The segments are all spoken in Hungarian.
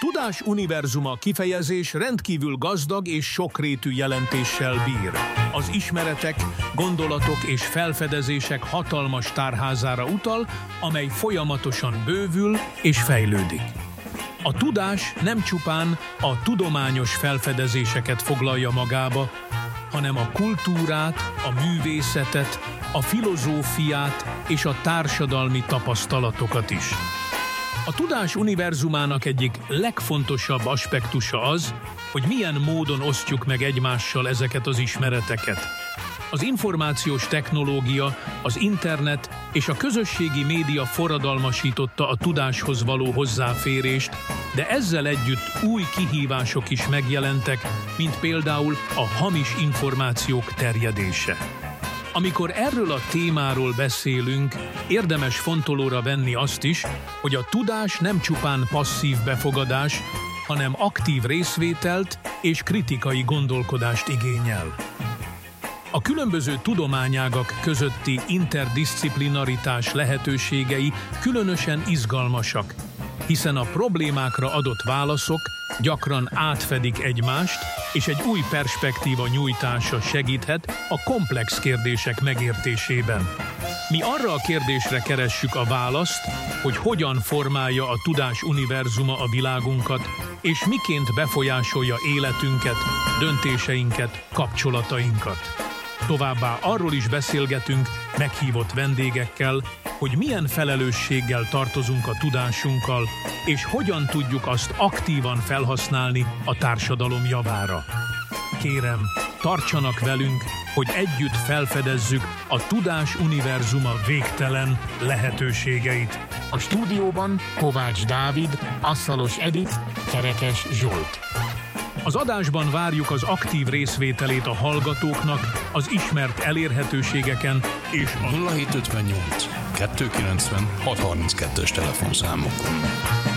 tudás univerzuma kifejezés rendkívül gazdag és sokrétű jelentéssel bír. Az ismeretek, gondolatok és felfedezések hatalmas tárházára utal, amely folyamatosan bővül és fejlődik. A tudás nem csupán a tudományos felfedezéseket foglalja magába, hanem a kultúrát, a művészetet, a filozófiát és a társadalmi tapasztalatokat is. A tudás univerzumának egyik legfontosabb aspektusa az, hogy milyen módon osztjuk meg egymással ezeket az ismereteket. Az információs technológia, az internet és a közösségi média forradalmasította a tudáshoz való hozzáférést, de ezzel együtt új kihívások is megjelentek, mint például a hamis információk terjedése. Amikor erről a témáról beszélünk, érdemes fontolóra venni azt is, hogy a tudás nem csupán passzív befogadás, hanem aktív részvételt és kritikai gondolkodást igényel. A különböző tudományágak közötti interdisziplinaritás lehetőségei különösen izgalmasak, hiszen a problémákra adott válaszok gyakran átfedik egymást, és egy új perspektíva nyújtása segíthet a komplex kérdések megértésében. Mi arra a kérdésre keressük a választ, hogy hogyan formálja a tudás univerzuma a világunkat, és miként befolyásolja életünket, döntéseinket, kapcsolatainkat. Továbbá arról is beszélgetünk meghívott vendégekkel, hogy milyen felelősséggel tartozunk a tudásunkkal, és hogyan tudjuk azt aktívan felhasználni a társadalom javára. Kérem, tartsanak velünk, hogy együtt felfedezzük a tudás univerzuma végtelen lehetőségeit. A stúdióban Kovács Dávid, Asszalos Edith, Kerekes Zsolt. Az adásban várjuk az aktív részvételét a hallgatóknak az ismert elérhetőségeken és a 0758 290 632-es telefonszámokon.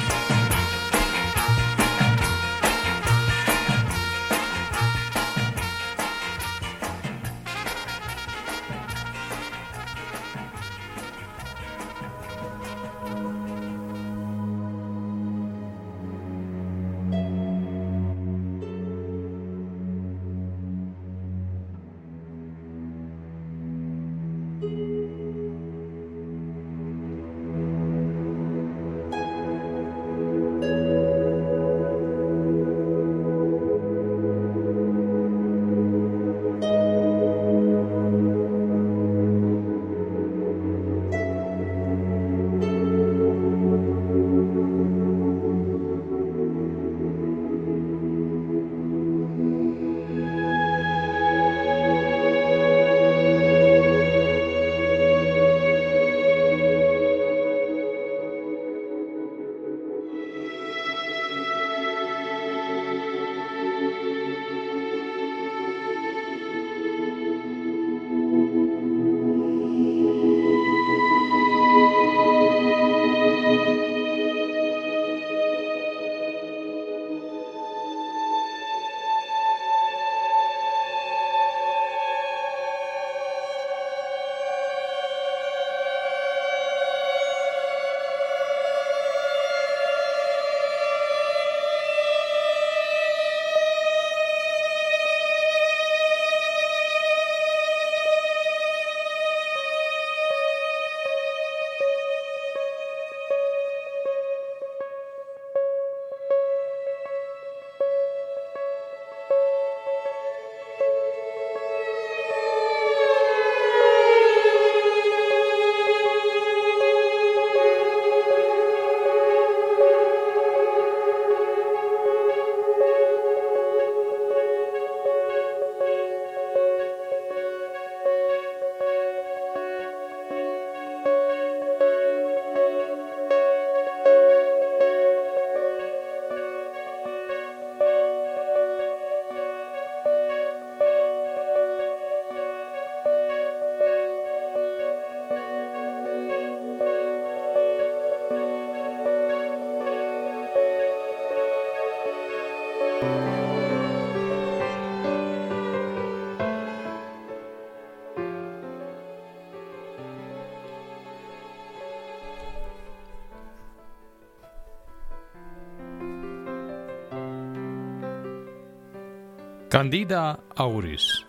Candida auris.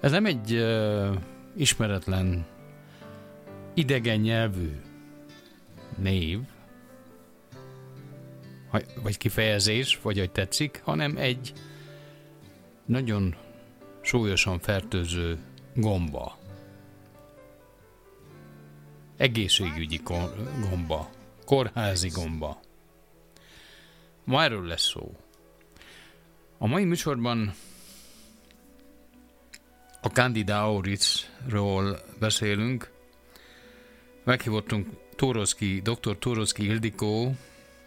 Ez nem egy uh, ismeretlen, idegen nyelvű név, vagy kifejezés, vagy hogy tetszik, hanem egy nagyon súlyosan fertőző gomba. Egészségügyi gomba, kórházi gomba. Ma erről lesz szó. A mai műsorban a Candida auricról beszélünk. Meghívottunk Tóroszki, dr. Tóroszki Ildikó,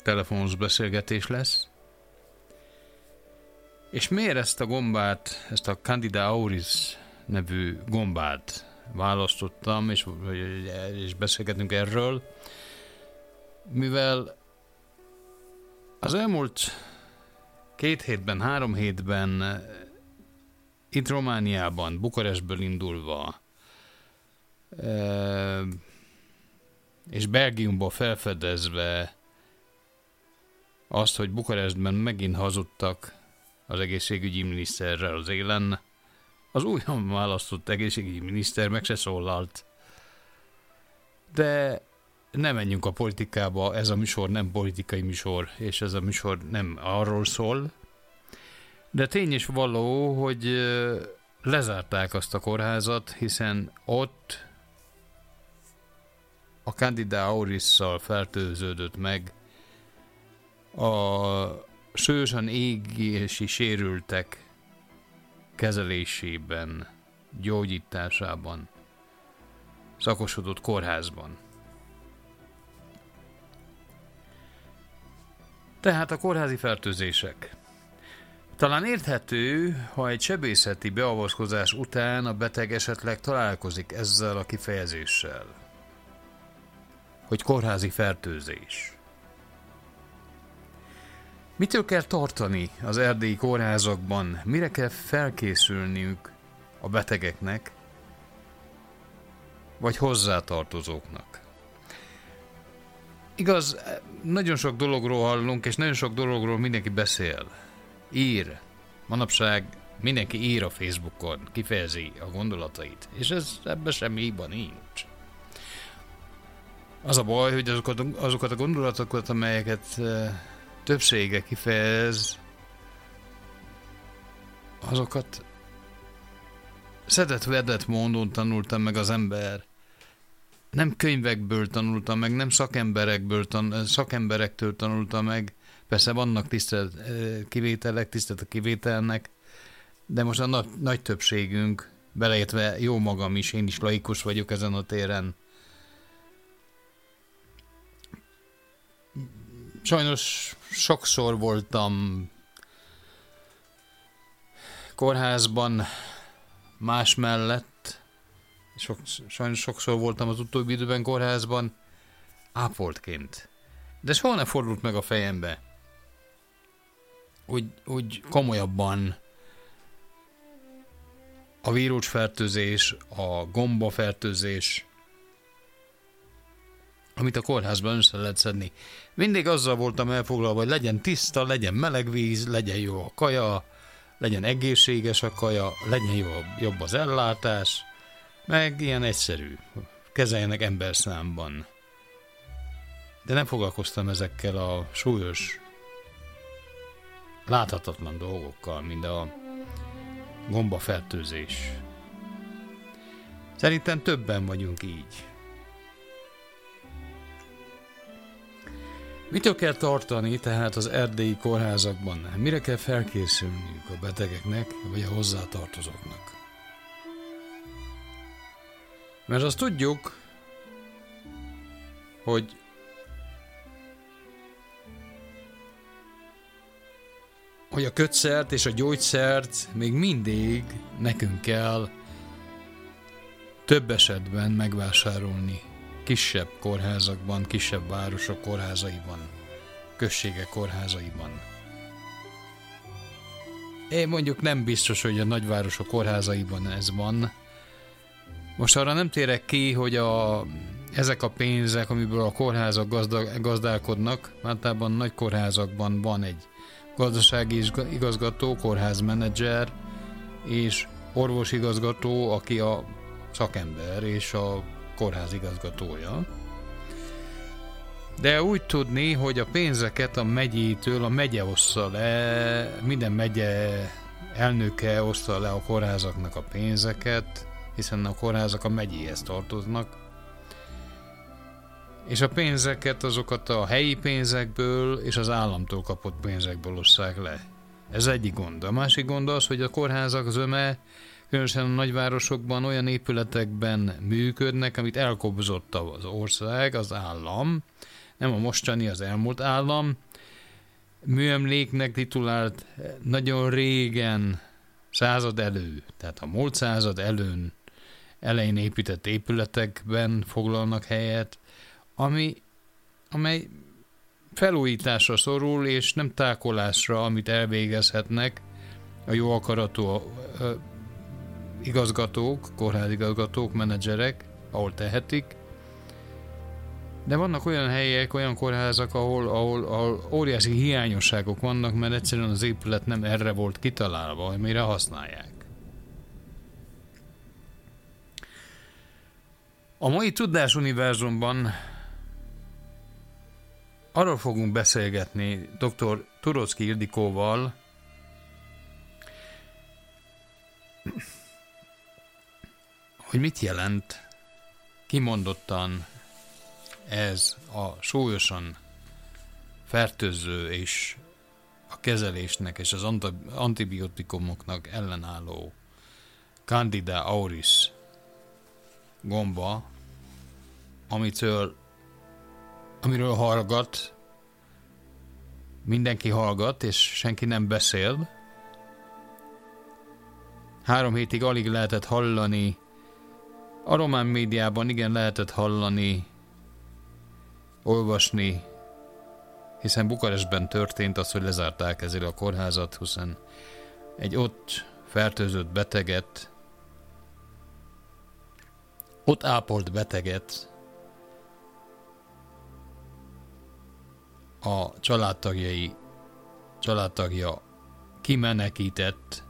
telefonos beszélgetés lesz. És miért ezt a gombát, ezt a Candida auris nevű gombát választottam, és, és beszélgetünk erről, mivel az elmúlt két hétben, három hétben itt Romániában, Bukarestből indulva, és Belgiumból felfedezve azt, hogy Bukarestben megint hazudtak az egészségügyi miniszterrel az élen, az újon választott egészségügyi miniszter meg se szólalt. De ne menjünk a politikába, ez a műsor nem politikai műsor, és ez a műsor nem arról szól. De tény is való, hogy lezárták azt a kórházat, hiszen ott a Candida auris-szal fertőződött meg a sősan égési sérültek kezelésében, gyógyításában, szakosodott kórházban. Tehát a kórházi fertőzések. Talán érthető, ha egy sebészeti beavatkozás után a beteg esetleg találkozik ezzel a kifejezéssel, hogy kórházi fertőzés. Mitől kell tartani az erdélyi kórházakban? Mire kell felkészülniük a betegeknek, vagy hozzátartozóknak? Igaz, nagyon sok dologról hallunk, és nagyon sok dologról mindenki beszél. Ír. Manapság mindenki ír a Facebookon, kifejezi a gondolatait, és ez ebben semmi hiba nincs. Az a baj, hogy azokat, azokat a gondolatokat, amelyeket többsége kifejez, azokat szedett vedett módon tanultam meg az ember. Nem könyvekből tanultam meg, nem szakemberekből tan- szakemberektől tanultam meg. Persze vannak tisztelt eh, kivételek, tisztelt a kivételnek, de most a nagy, nagy többségünk, beleértve jó magam is, én is laikus vagyok ezen a téren, sajnos sokszor voltam kórházban más mellett, sok, sajnos sokszor voltam az utóbbi időben kórházban ápoltként. De soha nem fordult meg a fejembe, úgy, úgy komolyabban a vírusfertőzés, a gombafertőzés, amit a kórházban össze lehet szedni. Mindig azzal voltam elfoglalva, hogy legyen tiszta, legyen meleg víz, legyen jó a kaja, legyen egészséges a kaja, legyen jó, jobb az ellátás, meg ilyen egyszerű, kezeljenek ember. De nem foglalkoztam ezekkel a súlyos, láthatatlan dolgokkal, mint a gombafertőzés. Szerintem többen vagyunk így. Mitől kell tartani tehát az erdélyi kórházakban? Mire kell felkészülniük a betegeknek vagy a hozzátartozóknak? Mert azt tudjuk, hogy hogy a kötszert és a gyógyszert még mindig nekünk kell több esetben megvásárolni kisebb kórházakban, kisebb városok kórházaiban, községek kórházaiban. Én mondjuk nem biztos, hogy a nagyvárosok kórházaiban ez van. Most arra nem térek ki, hogy a, ezek a pénzek, amiből a kórházak gazda, gazdálkodnak, általában nagy kórházakban van egy gazdasági igazgató, kórházmenedzser és orvosigazgató, aki a szakember és a kórház igazgatója. De úgy tudni, hogy a pénzeket a megyétől a megye ossza le, minden megye elnöke oszta le a kórházaknak a pénzeket, hiszen a kórházak a megyéhez tartoznak, és a pénzeket azokat a helyi pénzekből és az államtól kapott pénzekből osszák le. Ez egyik gond. A másik gond az, hogy a kórházak zöme, különösen a nagyvárosokban olyan épületekben működnek, amit elkobzott az ország, az állam, nem a mostani, az elmúlt állam, műemléknek titulált nagyon régen, század elő, tehát a múlt század előn elején épített épületekben foglalnak helyet, ami, amely felújításra szorul, és nem tákolásra, amit elvégezhetnek a jó akaratú igazgatók, kórházigazgatók, menedzserek, ahol tehetik, de vannak olyan helyek, olyan kórházak, ahol, ahol, ahol óriási hiányosságok vannak, mert egyszerűen az épület nem erre volt kitalálva, amire használják. A mai tudásuniverzumban arról fogunk beszélgetni dr. Turocki Ildikóval, hogy mit jelent kimondottan ez a súlyosan fertőző és a kezelésnek és az antibiotikumoknak ellenálló Candida auris gomba, amitől, amiről hallgat, mindenki hallgat, és senki nem beszél. Három hétig alig lehetett hallani, a román médiában igen lehetett hallani olvasni, hiszen Bukarestben történt az, hogy lezárták ezért a kórházat, hiszen egy ott fertőzött beteget, ott ápolt beteget a családtagjai, családtagja kimenekített,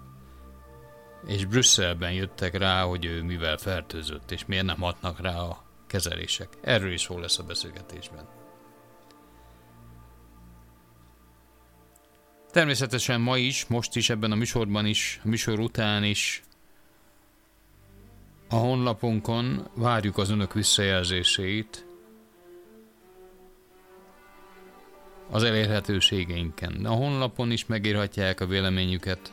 és Brüsszelben jöttek rá, hogy ő mivel fertőzött, és miért nem hatnak rá a kezelések. Erről is szó lesz a beszélgetésben. Természetesen ma is, most is, ebben a műsorban is, a műsor után is a honlapunkon várjuk az önök visszajelzéseit az elérhetőségeinken. A honlapon is megírhatják a véleményüket.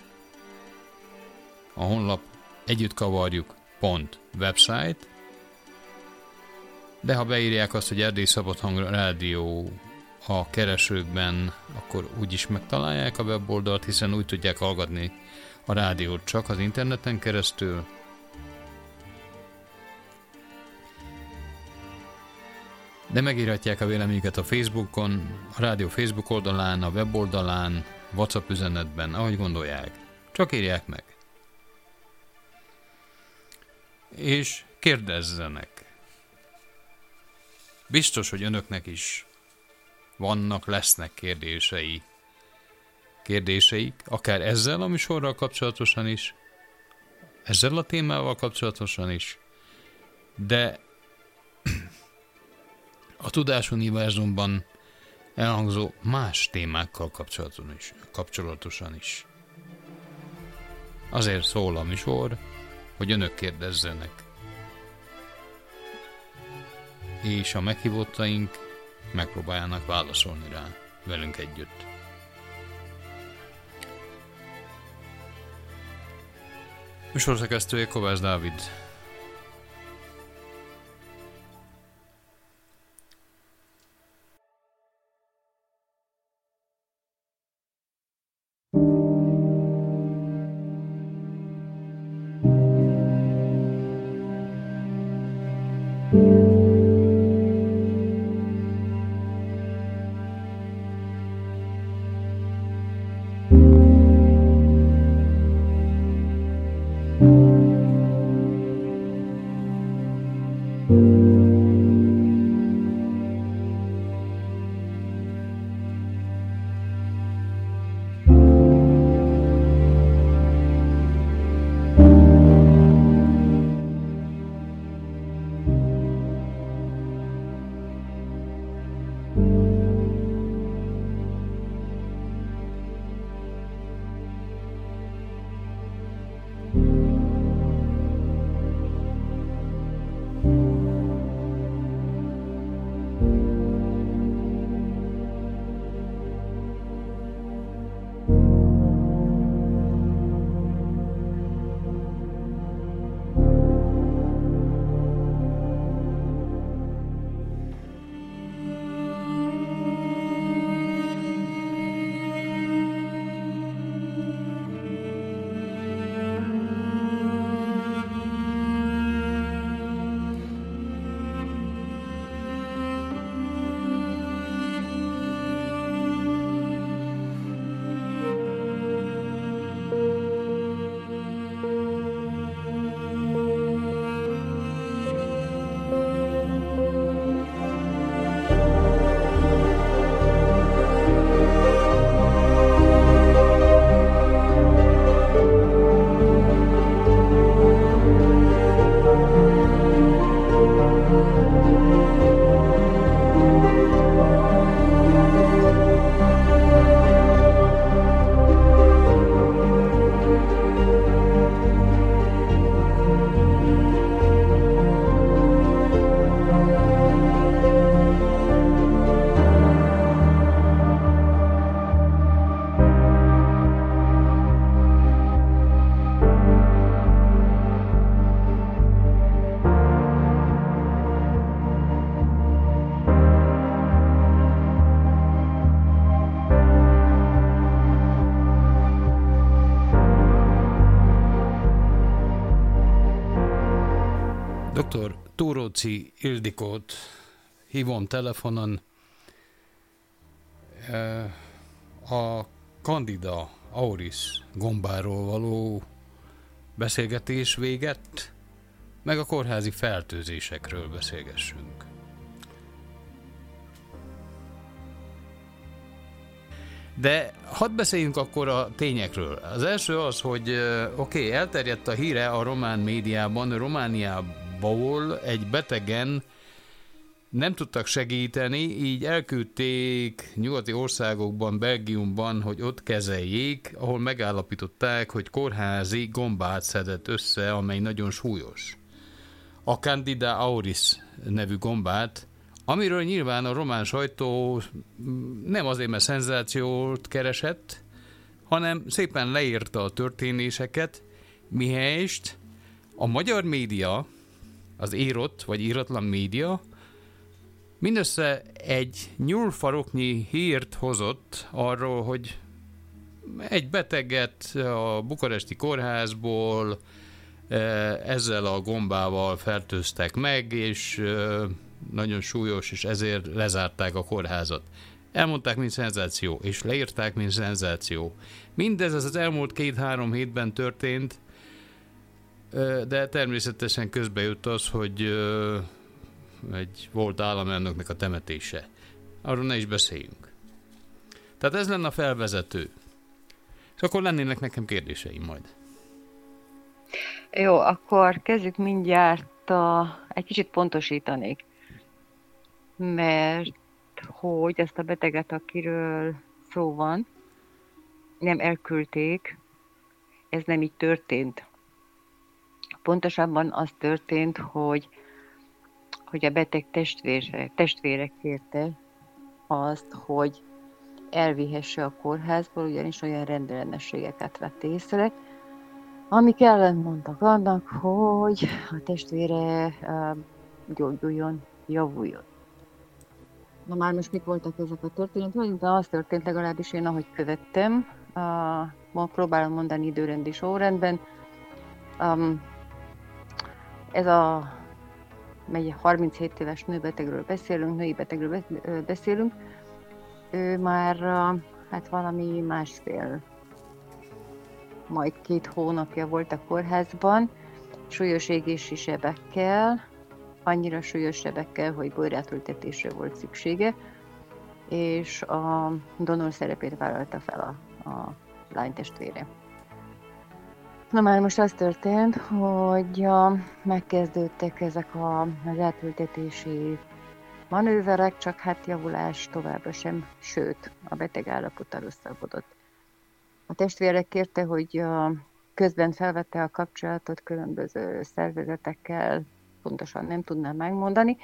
A honlap együtt kavarjuk pont website, de ha beírják azt, hogy Erdély Szabadhang Rádió a keresőkben, akkor úgyis megtalálják a weboldalt, hiszen úgy tudják hallgatni a rádiót csak az interneten keresztül. De megírhatják a véleményüket a Facebookon, a rádió Facebook oldalán, a weboldalán, WhatsApp üzenetben, ahogy gondolják. Csak írják meg. És kérdezzenek. Biztos, hogy önöknek is vannak, lesznek kérdései. Kérdéseik, akár ezzel a műsorral kapcsolatosan is, ezzel a témával kapcsolatosan is, de a tudásuniverzumban elhangzó más témákkal kapcsolatosan is. Kapcsolatosan is. Azért szól a műsor, hogy önök kérdezzenek és a meghívottaink megpróbáljanak válaszolni rá velünk együtt. Műsorszerkesztője Kovács Dávid. Túróci Ildikót hívom telefonon. A Candida auris gombáról való beszélgetés véget, meg a kórházi fertőzésekről beszélgessünk. De hadd beszéljünk akkor a tényekről. Az első az, hogy oké, okay, elterjedt a híre a román médiában, Romániából egy betegen nem tudtak segíteni, így elküldték nyugati országokban, Belgiumban, hogy ott kezeljék, ahol megállapították, hogy kórházi gombát szedett össze, amely nagyon súlyos. A Candida auris nevű gombát, amiről nyilván a román sajtó nem azért, mert szenzációt keresett, hanem szépen leírta a történéseket, mihelyest a magyar média, az írott vagy íratlan média mindössze egy nyúlfaroknyi hírt hozott arról, hogy egy beteget a bukaresti kórházból e, ezzel a gombával fertőztek meg, és e, nagyon súlyos, és ezért lezárták a kórházat. Elmondták, mint szenzáció, és leírták, mint szenzáció. Mindez az elmúlt két-három hétben történt, de természetesen közbe jött az, hogy egy volt államelnöknek a temetése. Arról ne is beszéljünk. Tehát ez lenne a felvezető. És akkor lennének nekem kérdéseim majd. Jó, akkor kezdjük mindjárt a, egy kicsit pontosítanék. Mert hogy ezt a beteget, akiről szó van, nem elküldték, ez nem így történt. Pontosabban az történt, hogy hogy a beteg testvére, testvére kérte azt, hogy elvihesse a kórházból, ugyanis olyan rendellenességeket vett észre, amik ellentmondtak annak, hogy a testvére gyógyuljon, javuljon. Na már most mik voltak ezek a történetek? De az történt legalábbis én, ahogy követtem, ma próbálom mondani időrendi sorrendben. Um, ez a egy 37 éves nőbetegről beszélünk, női betegről beszélünk, ő már hát valami másfél, majd két hónapja volt a kórházban, súlyos égési sebekkel, annyira súlyos sebekkel, hogy bőrátültetésre volt szüksége, és a donor szerepét vállalta fel a, a lány testvére. Na már most az történt, hogy a, megkezdődtek ezek a, az elküldetési manőverek, csak hát javulás továbbra sem, sőt, a beteg állapota rosszabbodott. A testvérek kérte, hogy a, közben felvette a kapcsolatot különböző szervezetekkel, pontosan nem tudnám megmondani,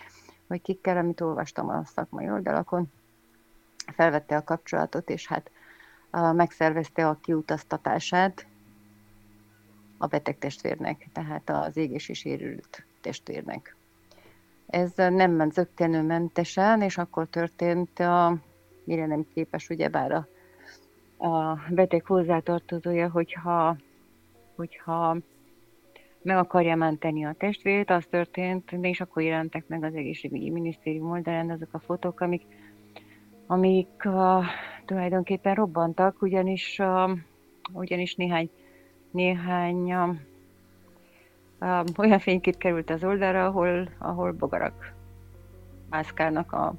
hogy kikkel, amit olvastam a szakmai oldalakon, felvette a kapcsolatot, és hát megszervezte a kiutaztatását, a beteg testvérnek, tehát az égési sérült testvérnek. Ez nem ment zöggenőmentesen, és akkor történt, a, mire nem képes ugyebár a, a beteg hozzátartozója, hogyha, hogyha meg akarja menteni a testvét, az történt, és akkor jelentek meg az egészségügyi minisztérium oldalán azok a fotók, amik, amik uh, tulajdonképpen robbantak, ugyanis, uh, ugyanis néhány néhány olyan fénykép került az oldalra, ahol, ahol bogarak mászkálnak a,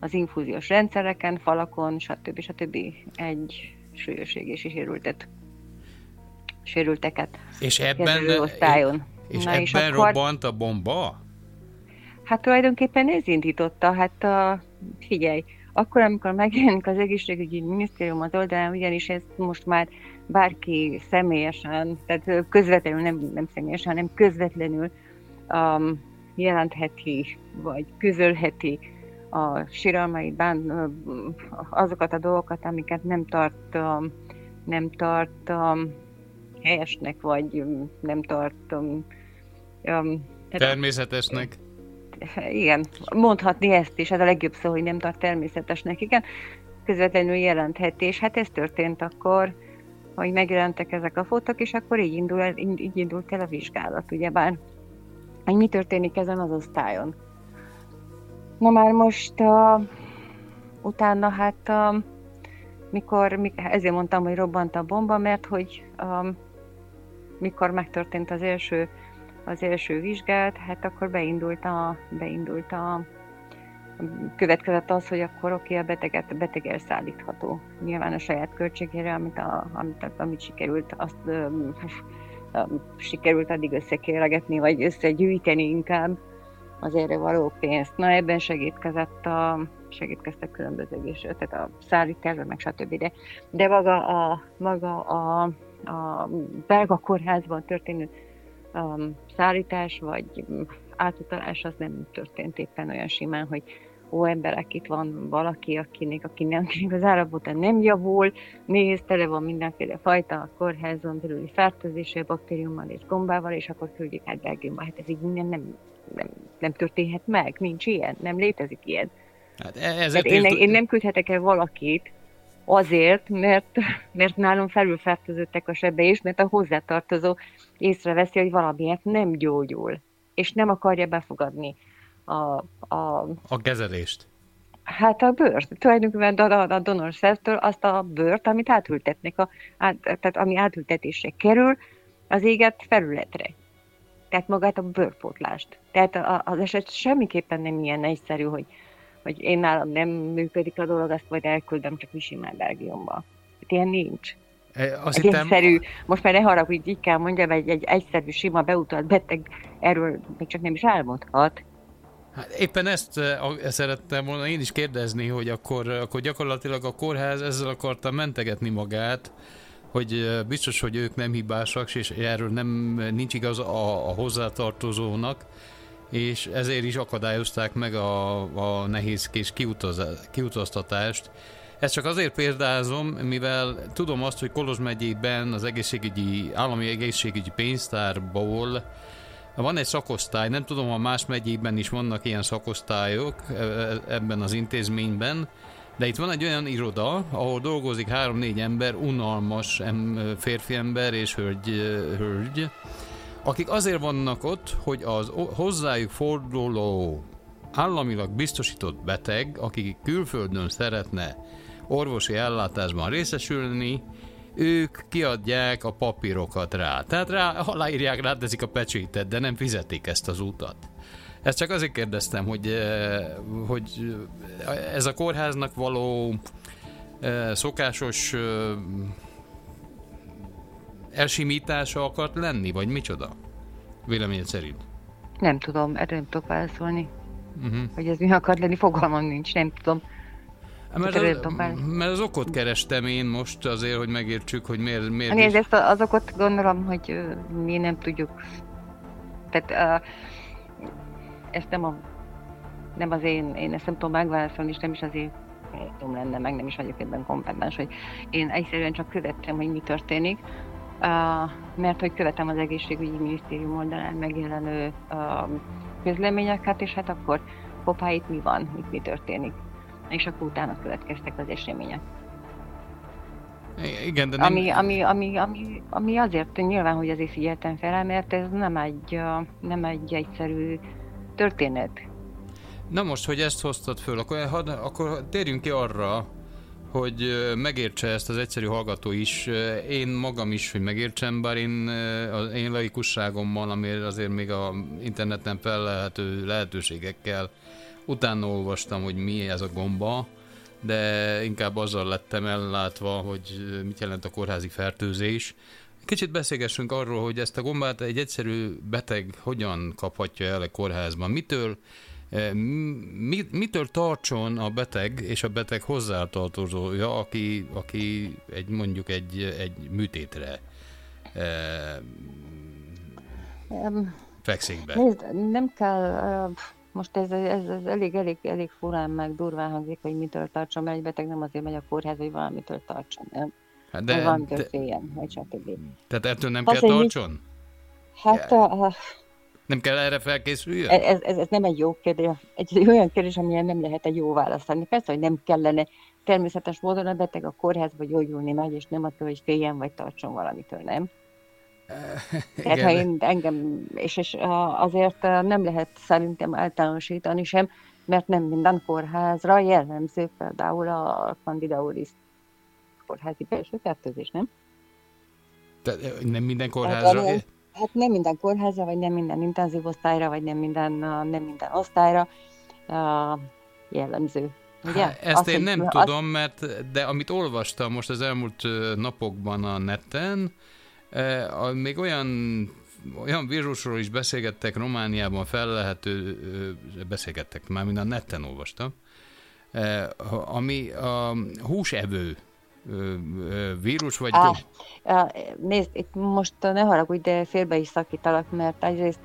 az infúziós rendszereken, falakon, stb. stb. egy súlyos égési sérültet, sérülteket. És ebben, osztályon. És Na, ebben és akkor, robbant a bomba? Hát tulajdonképpen ez indította, hát a, figyelj, akkor, amikor megjelenik az egészségügyi minisztérium az oldalán, ugyanis ez most már bárki személyesen, tehát közvetlenül, nem, nem személyesen, hanem közvetlenül um, jelentheti, vagy közölheti a síralmait, bán, azokat a dolgokat, amiket nem tart, um, nem tart um, helyesnek, vagy nem tart um, természetesnek. Igen, mondhatni ezt is, ez a legjobb szó, hogy nem tart természetesnek, igen, közvetlenül jelentheti, és hát ez történt akkor, hogy megjelentek ezek a fotók, és akkor így, indul, így indult el a vizsgálat, ugyebár hogy mi történik ezen az osztályon. Na már most uh, utána hát uh, mikor, ezért mondtam, hogy robbant a bomba, mert hogy um, mikor megtörtént az első, az első vizsgát, hát akkor beindult a, beindult a következett az, hogy akkor oké, a beteget, a beteg elszállítható. Nyilván a saját költségére, amit, a, amit, amit sikerült, azt um, um, sikerült addig összekéregetni, vagy összegyűjteni inkább az erre való pénzt. Na ebben segítkezett a, segítkeztek különböző is, tehát a szállítás, meg stb. De, de maga a, maga a, a belga kórházban történő um, szállítás, vagy átutalás az nem történt éppen olyan simán, hogy ó, emberek, itt van valaki, akinek, akinek, az állapota nem javul, néz, tele van mindenféle fajta a kórházon belüli fertőzése, baktériummal és gombával, és akkor küldjük át Belgiumba. Hát ez így minden nem, nem, nem történhet meg, nincs ilyen, nem létezik ilyen. Hát e- ezért én, én nem küldhetek el valakit azért, mert, mert nálam felülfertőzöttek a sebe is, mert a hozzátartozó észreveszi, hogy valamiért nem gyógyul, és nem akarja befogadni a... A, a kezelést. Hát a bőrt, tulajdonképpen a, a, a donor szervtől azt a bőrt, amit átültetnek, a, át, tehát ami átültetésre kerül, az éget felületre. Tehát magát a bőrpótlást. Tehát az eset semmiképpen nem ilyen egyszerű, hogy hogy én nálam nem működik a dolog, azt majd elküldöm csak simán Belgiumba. Hát ilyen nincs. E, azt egy hittem... egyszerű, most már ne haragudj, így kell mondjam, egy, egy egyszerű, sima beutalt beteg erről még csak nem is álmodhat. Hát éppen ezt, e, szerettem volna én is kérdezni, hogy akkor, akkor gyakorlatilag a kórház ezzel akarta mentegetni magát, hogy e, biztos, hogy ők nem hibásak, és erről nem nincs igaz a, a hozzátartozónak, és ezért is akadályozták meg a, a nehézkés kiutaz, kiutaztatást. Ezt csak azért példázom, mivel tudom azt, hogy Kolos megyében az egészségügyi, állami egészségügyi pénztárból van egy szakosztály, nem tudom, ha más megyében is vannak ilyen szakosztályok e, e, ebben az intézményben, de itt van egy olyan iroda, ahol dolgozik három-négy ember, unalmas férfi ember és hölgy, hölgy akik azért vannak ott, hogy az hozzájuk forduló államilag biztosított beteg, aki külföldön szeretne orvosi ellátásban részesülni, ők kiadják a papírokat rá. Tehát rá, aláírják, ráteszik a pecsétet, de nem fizetik ezt az utat. Ezt csak azért kérdeztem, hogy, eh, hogy ez a kórháznak való eh, szokásos eh, elsimítása akart lenni, vagy micsoda? Véleményed szerint? Nem tudom, erről nem tudok válaszolni. Uh-huh. Hogy ez mi akart lenni, fogalmam nincs, nem tudom. Hát mert az, mert az okot kerestem én most azért, hogy megértsük, hogy miért... miért Nézd, ezt az okot gondolom, hogy mi nem tudjuk. Tehát uh, ezt nem, a, nem az én, én ezt nem tudom megválaszolni, és nem is az én tudom lenne, meg nem is vagyok ebben kompetens, hogy én egyszerűen csak követtem, hogy mi történik, mert hogy követem az egészségügyi minisztérium oldalán megjelenő közleményeket, és hát akkor hoppá, itt mi van, itt mi történik. És akkor utána következtek az események. Igen, de nem... ami, ami, ami, ami, ami azért nyilván, hogy azért figyeltem fel, mert ez nem egy, nem egy egyszerű történet. Na most, hogy ezt hoztad föl, akkor, akkor térjünk ki arra, hogy megértse ezt az egyszerű hallgató is, én magam is, hogy megértsem, bár én az én laikusságommal, amire azért még a interneten felelhető lehetőségekkel utána olvastam, hogy mi ez a gomba, de inkább azzal lettem ellátva, hogy mit jelent a kórházi fertőzés. Kicsit beszélgessünk arról, hogy ezt a gombát egy egyszerű beteg hogyan kaphatja el a kórházban. Mitől mi, mitől tartson a beteg és a beteg hozzátartozója, aki, aki egy, mondjuk egy, egy műtétre fekszik be? Nézd, nem kell, most ez, ez, ez elég, elég, elég furán meg durván hangzik, hogy mitől tartson, mert egy beteg nem azért megy a kórház, hogy valamitől tartson, nem? Hát de, valamitől de, féljen, vagy stb. Tehát ettől nem Azt kell tartson? Hát, ja. Nem kell erre felkészüljön? Ez, ez, ez nem egy jó kérdés. Egy olyan kérdés, amilyen nem lehet egy jó választ adni. Persze, hogy nem kellene természetes módon a beteg a kórházba gyógyulni megy, és nem attól, hogy féljen vagy tartson valamitől, nem? Tehát ha én engem, és, és azért nem lehet szerintem általánosítani sem, mert nem minden kórházra jellemző például a Candidauris kórházi belső fertőzés, nem? Tehát nem minden kórházra? Hát, hát nem minden kórházra, vagy nem minden intenzív osztályra, vagy nem minden, nem minden osztályra uh, jellemző. Ugye? Hát, ezt azt, én nem hogy, tudom, mert de amit olvastam most az elmúlt napokban a neten, még olyan olyan vírusról is beszélgettek Romániában fel lehető, beszélgettek, már mind a neten olvastam, ami a húsevő vírus, vagy... Ah, nézd, itt most ne haragudj, de félbe is szakítalak, mert egyrészt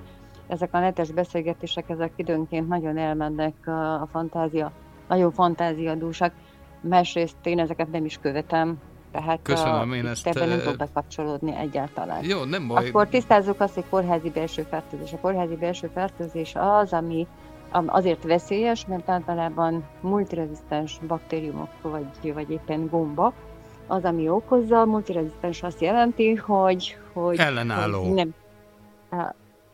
ezek a netes beszélgetések, ezek időnként nagyon elmennek a, a fantázia, nagyon fantáziadúsak. Másrészt én ezeket nem is követem, tehát Köszönöm, én ezt... Ebben nem tud bekapcsolódni egyáltalán. Jó, nem baj. Akkor tisztázzuk azt, hogy kórházi belső fertőzés. A kórházi belső fertőzés az, ami azért veszélyes, mert általában multirezisztens baktériumok, vagy, vagy éppen gomba, ami okozza. A multirezisztens azt jelenti, hogy... hogy Ellenálló. Hogy nem,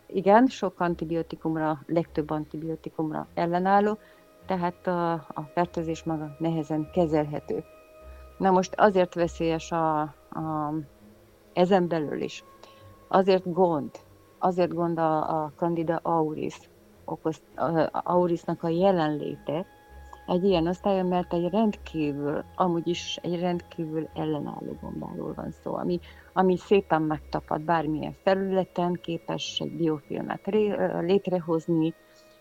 igen, sok antibiotikumra, legtöbb antibiotikumra ellenálló, tehát a, a fertőzés maga nehezen kezelhető. Na most azért veszélyes a, a, ezen belül is. Azért gond, azért gond a, a Candida auris, okoz, a, aurisnak a jelenléte egy ilyen osztályon, mert egy rendkívül, amúgy is egy rendkívül ellenálló gombáról van szó, ami, ami szépen megtapad bármilyen felületen, képes egy biofilmet ré, létrehozni,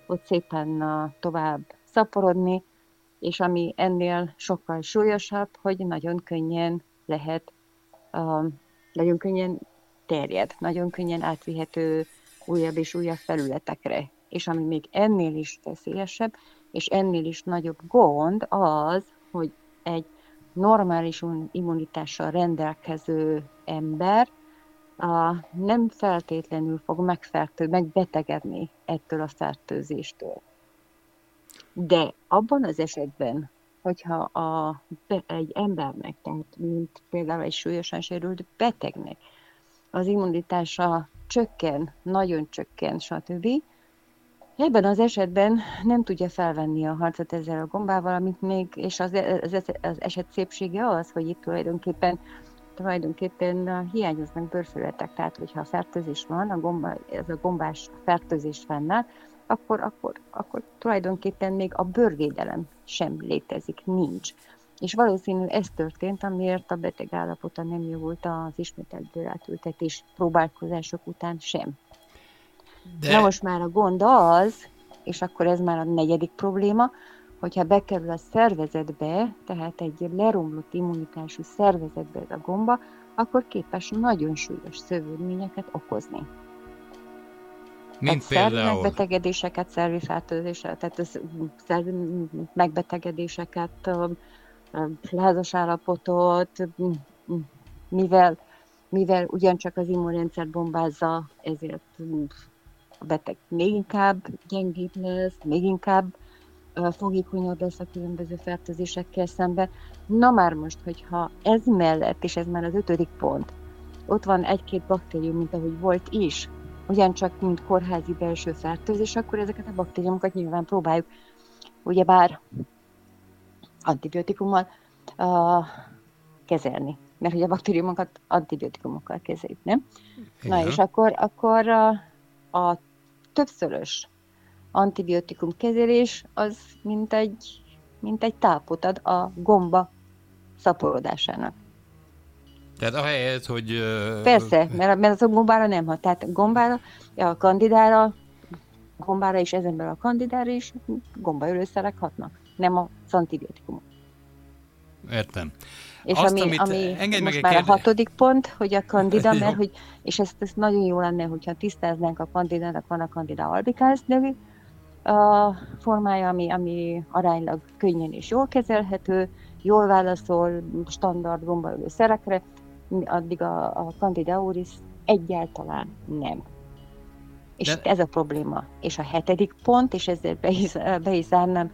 ott szépen tovább szaporodni, és ami ennél sokkal súlyosabb, hogy nagyon könnyen lehet, nagyon könnyen terjed, nagyon könnyen átvihető újabb és újabb felületekre. És ami még ennél is veszélyesebb, és ennél is nagyobb gond az, hogy egy normális immunitással rendelkező ember a, nem feltétlenül fog megfertő, megbetegedni ettől a fertőzéstől. De abban az esetben, hogyha a, egy embernek, tehát mint például egy súlyosan sérült betegnek, az immunitása csökken, nagyon csökken, stb., Ebben az esetben nem tudja felvenni a harcot ezzel a gombával, amit még, és az, az, az eset szépsége az, hogy itt tulajdonképpen tulajdonképpen hiányoznak bőrfelületek, tehát hogyha fertőzés van, a gomba, ez a gombás fertőzés fennáll, akkor, akkor, akkor tulajdonképpen még a bőrvédelem sem létezik, nincs. És valószínű ez történt, amiért a beteg állapota nem javult az ismételt bőrátültetés próbálkozások után sem. De... Na most már a gond az, és akkor ez már a negyedik probléma, hogyha bekerül a szervezetbe, tehát egy leromlott immunitású szervezetbe ez a gomba, akkor képes nagyon súlyos szövődményeket okozni. Mint például? megbetegedéseket, szervi fertőzéseket, tehát szervi megbetegedéseket, lázas állapotot, mivel, mivel ugyancsak az immunrendszer bombázza, ezért a beteg még inkább gyengébb lesz, még inkább fogékonyabb lesz a különböző fertőzésekkel szemben. Na már most, hogyha ez mellett, és ez már az ötödik pont, ott van egy-két baktérium, mint ahogy volt is, ugyancsak, mint kórházi belső fertőzés, akkor ezeket a baktériumokat nyilván próbáljuk, ugyebár antibiotikummal uh, kezelni. Mert ugye a baktériumokat antibiotikumokkal kezeljük, nem? Igen. Na és akkor, akkor a, a többszörös antibiotikum kezelés az mint egy, mint egy tápot ad a gomba szaporodásának. Tehát ahelyett, hogy... Persze, mert, mert az a gombára nem hat. Tehát gombára, a kandidára, gombára is, ezen belül a kandidára is gombaölőszerek hatnak, nem az antibiotikumok. Értem. És Azt, ami, amit ami most már kérde... a hatodik pont, hogy a kandida, mert hogy, és ezt, ezt nagyon jó lenne, hogyha tisztáznánk a kandidának, van a kandida albicans nevű a formája, ami, ami aránylag könnyen és jól kezelhető, jól válaszol standard gombaölő szerekre, addig a, a Candida auris egyáltalán nem. És De... ez a probléma. És a hetedik pont, és ezzel be is, be is zárnám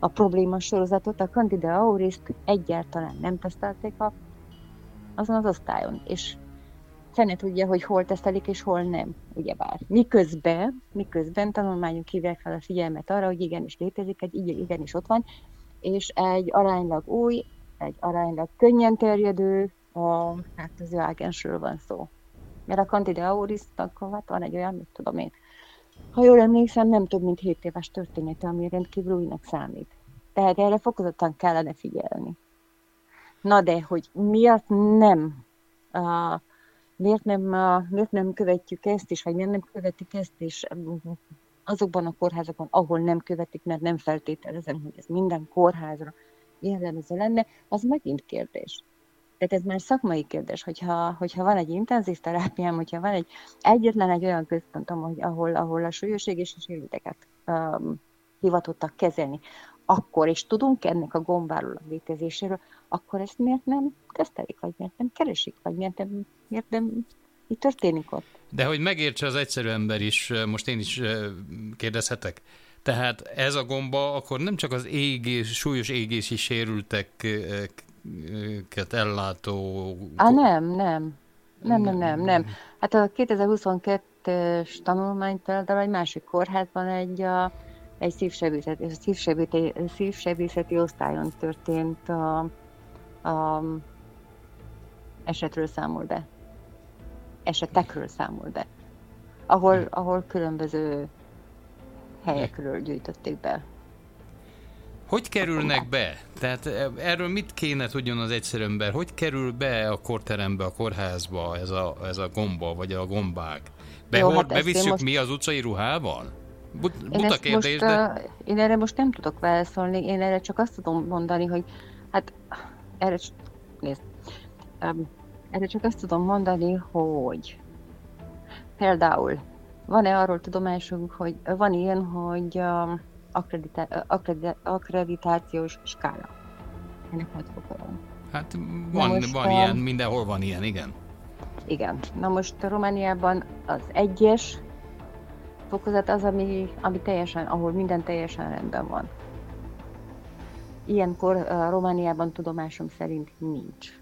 a probléma sorozatot, a Candida auris egyáltalán nem tesztelték a, azon az osztályon. És fene tudja, hogy hol tesztelik és hol nem, ugyebár. Miközben, miközben tanulmányok hívják fel a figyelmet arra, hogy igenis létezik, egy igenis ott van, és egy aránylag új, egy aránylag könnyen terjedő, a, hát az ágensről van szó. Mert a Candida aurisnak hát van egy olyan, mit tudom én, ha jól emlékszem, nem több mint 7 éves története, ami rendkívül újnak számít. Tehát erre fokozottan kellene figyelni. Na de, hogy miatt nem, uh, miért, nem uh, miért nem követjük ezt is, vagy miért nem követik ezt is azokban a kórházakban, ahol nem követik, mert nem feltételezem, hogy ez minden kórházra jellemző lenne, az megint kérdés. Tehát ez már szakmai kérdés, hogyha, hogyha van egy intenzív terápiám, hogyha van egy egyetlen egy olyan központom, hogy ahol, ahol a súlyos és sérülteket um, hivatottak kezelni, akkor, és tudunk ennek a gombáról a létezéséről, akkor ezt miért nem tesztelik, vagy miért nem keresik, vagy miért nem, miért nem mi történik ott? De hogy megértse az egyszerű ember is, most én is kérdezhetek, tehát ez a gomba akkor nem csak az égés, súlyos égési sérülteket ellátó... Á, nem, nem. Nem, nem, nem, nem. Hát a 2022-es tanulmány például egy másik kórházban egy, a, egy szívsebészeti, szívsebészeti, szívsebészeti osztályon történt a, a esetről számol be. Esetekről számol be. Ahol, ahol különböző helyekről gyűjtötték be. Hogy kerülnek be? Tehát e, erről mit kéne tudjon az egyszerű ember? Hogy kerül be a korterembe, a kórházba ez a, ez a gomba, vagy a gombák? Behol, hát bevisszük most... mi az utcai ruhával? But, én buta kérdés, most, de... Uh, én erre most nem tudok válaszolni, én erre csak azt tudom mondani, hogy hát erre, nézd, um, erre csak azt tudom mondani, hogy például van-e arról tudomásunk, hogy van ilyen, hogy um, akreditá- akreditá- akkreditációs skála. Ennek hat foka van. Hát van, most, van ilyen, mindenhol van ilyen, igen. Igen. Na most Romániában az egyes fokozat az, ami, ami teljesen, ahol minden teljesen rendben van. Ilyenkor uh, Romániában tudomásom szerint nincs.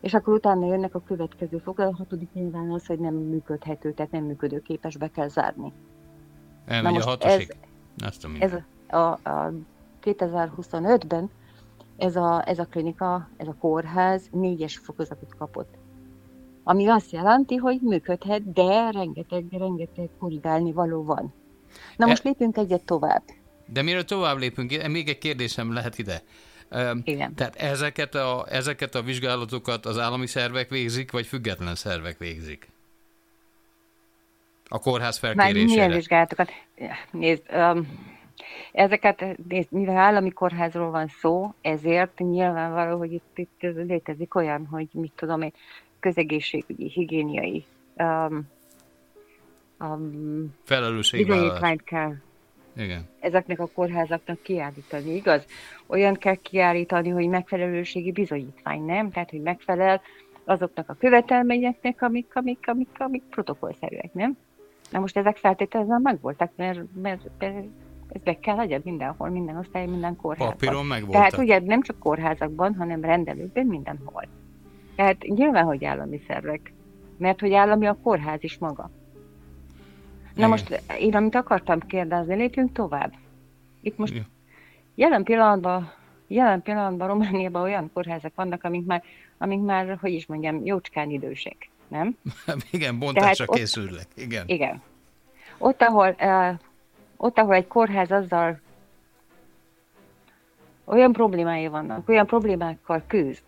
És akkor utána jönnek a következő fokozat, a hatodik nyilván az, hogy nem működhető, tehát nem működőképes, be kell zárni. Elmegy a hatosig. Ez, azt ez a, a 2025-ben ez a, ez a klinika, ez a kórház négyes fokozatot kapott. Ami azt jelenti, hogy működhet, de rengeteg, rengeteg korrigálni való van. Na e... most lépünk egyet tovább. De mire tovább lépünk, még egy kérdésem lehet ide. Igen. Tehát ezeket a, ezeket a vizsgálatokat az állami szervek végzik, vagy független szervek végzik? A kórház felkérésére. milyen vizsgálatokat? Nézd, um, ezeket, nézd, mivel állami kórházról van szó, ezért nyilvánvaló, hogy itt, itt létezik olyan, hogy mit tudom én, közegészségügyi, higiéniai um, um, bizonyítványt kell igen. ezeknek a kórházaknak kiállítani, igaz? Olyan kell kiállítani, hogy megfelelőségi bizonyítvány, nem? Tehát, hogy megfelel azoknak a követelményeknek, amik, amik, amik, amik protokollszerűek, nem? Na most ezek feltételezem megvoltak, mert, mert, mert ez be kell legyen mindenhol, minden osztály, minden kórházban. Papíron megvoltak. Tehát ugye nem csak kórházakban, hanem rendelőkben mindenhol. Tehát nyilván, hogy állami szervek, mert hogy állami a kórház is maga. Na Igen. most én, amit akartam kérdezni, lépjünk tovább. Itt most Igen. jelen pillanatban, jelen pillanatban Romániában olyan kórházak vannak, amik már, amik már, hogy is mondjam, jócskán idősek nem? igen, bontásra Tehát készülnek, igen. Igen. Ott ahol, uh, ott, ahol egy kórház azzal olyan problémái vannak, olyan problémákkal küzd,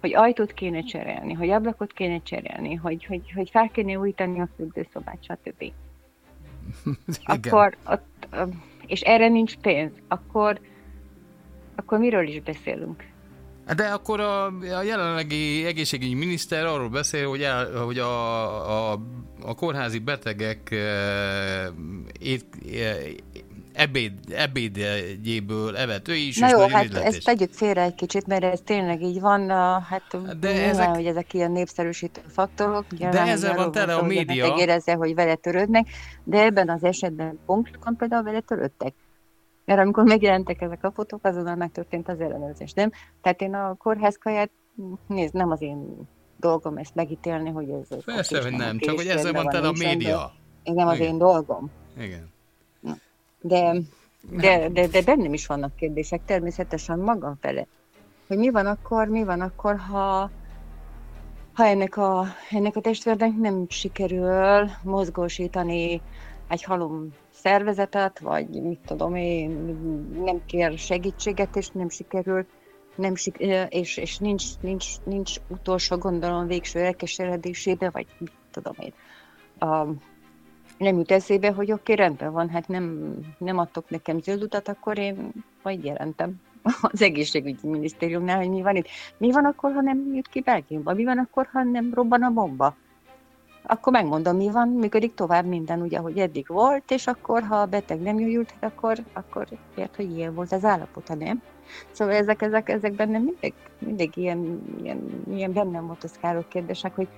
hogy ajtót kéne cserélni, hogy ablakot kéne cserélni, hogy, hogy, hogy fel kéne újítani a fürdőszobát, stb. akkor, ott, és erre nincs pénz, akkor, akkor miről is beszélünk? De akkor a, a jelenlegi egészségügyi miniszter arról beszél, hogy, el, hogy a, a, a kórházi betegek e, ét, e, ebéd, ebédjéből evett ő is. Na jó, hát ezt tegyük félre egy kicsit, mert ez tényleg így van, hát de nyilván, ezek, hogy ezek ilyen népszerűsítő faktorok. de ezzel van tele a média. Érezze, hogy vele törődnek, de ebben az esetben konkrétan például vele törődtek. Mert amikor megjelentek ezek a fotók, azonnal megtörtént az ellenőrzés, nem? Tehát én a kórházkaját, nézd, nem az én dolgom ezt megítélni, hogy ez... Persze, hogy nem, csak hogy ezzel van tele a média. Ez nem az én dolgom. Igen. De, de, de, de bennem is vannak kérdések, természetesen magam fele. Hogy mi van akkor, mi van akkor, ha, ha ennek a, ennek a testvérnek nem sikerül mozgósítani egy halom szervezetet, vagy mit tudom én, nem kér segítséget, és nem sikerül, nem sik, és, és nincs, nincs, nincs utolsó gondolom végső elkeseredésébe, vagy mit tudom én. A, nem jut eszébe, hogy oké, okay, rendben van, hát nem, nem adtok nekem zöld utat, akkor én majd jelentem az egészségügyi minisztériumnál, hogy mi van itt. Mi van akkor, ha nem jut ki Belgiumba? Mi van akkor, ha nem robban a bomba? Akkor megmondom, mi van, működik tovább minden, ugye, ahogy eddig volt, és akkor, ha a beteg nem jut, akkor, akkor ért, hogy ilyen volt az állapota, nem? Szóval ezek, ezek, ezek bennem mindig, mindig ilyen, ilyen, ilyen bennem motoszkáló kérdések, hogy,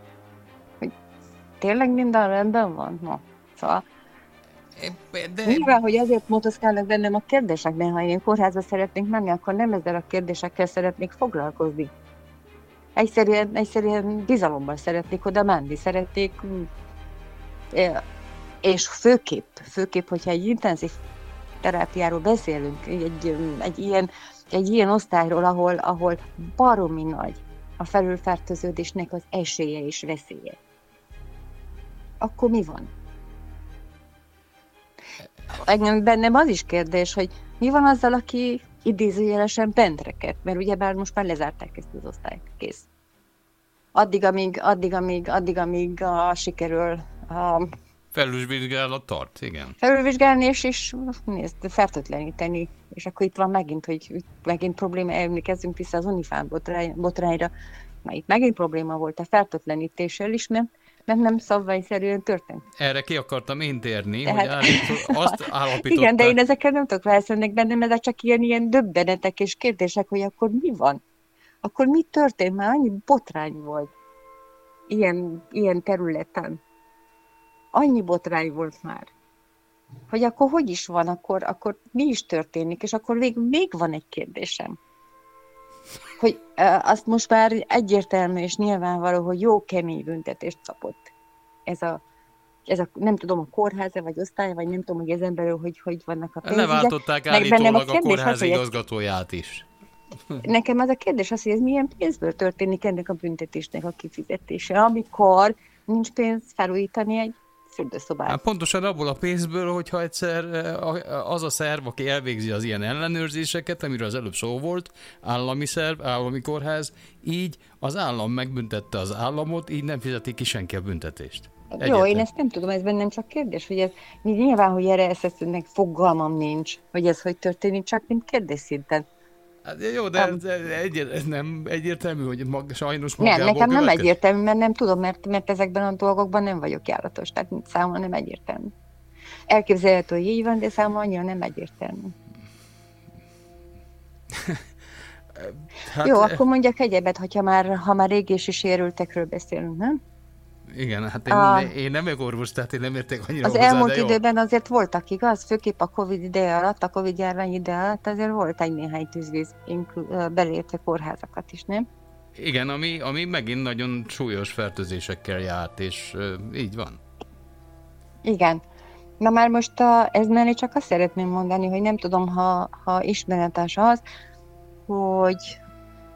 hogy tényleg minden rendben van? No. Szóval de... Nyilván, hogy azért motoszkálnak bennem a kérdések, de ha én kórházba szeretnék menni, akkor nem ezzel a kérdésekkel szeretnék foglalkozni. Egyszerűen, egyszerűen bizalommal szeretnék oda menni, szeretnék, mm, és főképp, főképp, hogyha egy intenzív terápiáról beszélünk, egy, egy, egy, ilyen, egy ilyen osztályról, ahol, ahol baromi nagy a felülfertőződésnek az esélye és veszélye. Akkor mi van? engem bennem az is kérdés, hogy mi van azzal, aki idézőjelesen bentreket, mert ugye bár most már lezárták ezt az osztályt, kész. Addig, amíg, addig, amíg, addig, amíg a, sikerül a Felülvizsgálat tart, igen. Felülvizsgálni, és, és nézd, fertőtleníteni. És akkor itt van megint, hogy megint probléma, emlékezzünk vissza az unifán botrányra. Na, itt megint probléma volt a fertőtlenítéssel is, mert mert nem szabványszerűen történt. Erre ki akartam én térni, Tehát... hogy állító, azt állapították. Igen, de én ezekkel nem tudok válaszolni bennem, ezek csak ilyen, ilyen döbbenetek és kérdések, hogy akkor mi van? Akkor mi történt? Már annyi botrány volt ilyen, ilyen területen. Annyi botrány volt már. Hogy akkor hogy is van, akkor, akkor mi is történik, és akkor még, még van egy kérdésem hogy azt most már egyértelmű és nyilvánvaló, hogy jó kemény büntetést kapott. Ez a, ez a nem tudom, a kórháza, vagy osztály, vagy nem tudom, hogy ezen belül, hogy, hogy vannak a pénzügyek. Leváltották állítólag a, a kórház igazgatóját is. Nekem az a kérdés az, hogy ez milyen pénzből történik ennek a büntetésnek a kifizetése, amikor nincs pénz felújítani egy fürdőszobát. Hát pontosan abból a pénzből, hogyha egyszer eh, az a szerv, aki elvégzi az ilyen ellenőrzéseket, amiről az előbb szó volt, állami szerv, állami kórház, így az állam megbüntette az államot, így nem fizeti ki senki a büntetést. Egyetlen. Jó, én ezt nem tudom, ez bennem csak kérdés, hogy ez nyilván, hogy erre eszeszűnek fogalmam nincs, hogy ez hogy történik, csak mint kérdés szinten. Hát jó, de ez, egy, ez nem egyértelmű, hogy mag, sajnos magából Nem, nekem következik. nem egyértelmű, mert nem tudom, mert, mert ezekben a dolgokban nem vagyok járatos, tehát számomra nem egyértelmű. Elképzelhető, hogy így van, de számomra annyira nem egyértelmű. hát, jó, akkor mondjak egyebet, hogyha már, ha már régési sérültekről beszélünk, nem? Igen, hát én, a, én nem vagyok orvos, tehát én nem értek annyira Az hozzá, elmúlt időben azért voltak, igaz? Főképp a Covid ide alatt, a Covid járvány ide alatt azért volt egy néhány tűzvész, belérte kórházakat is, nem? Igen, ami, ami megint nagyon súlyos fertőzésekkel járt, és uh, így van. Igen. Na már most a, ez mellé csak azt szeretném mondani, hogy nem tudom, ha, ha ismeretes az, hogy